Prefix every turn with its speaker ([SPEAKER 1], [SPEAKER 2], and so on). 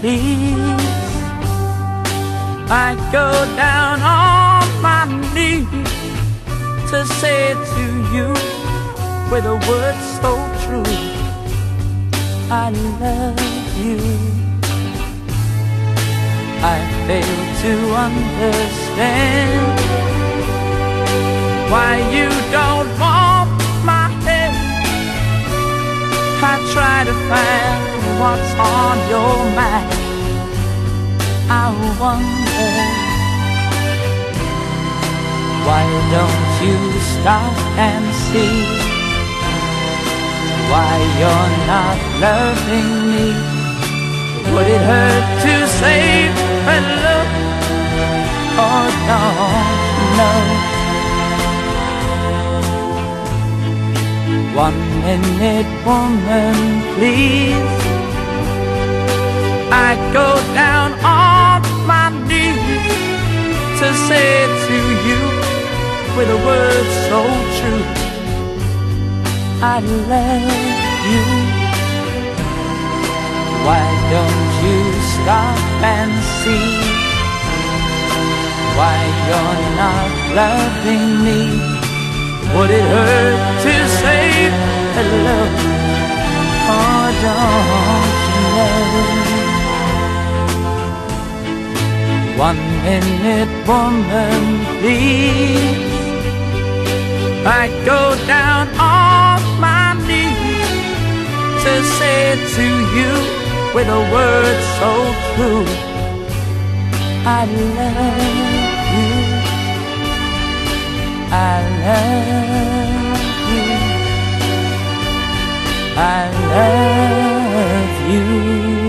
[SPEAKER 1] please. I go down on my knees to say to you with a word so true. I love you. I fail to understand why you don't want I try to find what's on your mind. I wonder why don't you stop and see why you're not loving me? One minute, woman, please. I go down on my knees to say to you with a word so true. I love you. Why don't you stop and see why you're not loving me? Would it hurt One minute, woman, please. I go down on my knees to say to you with a word so true. I love you. I love you. I love you.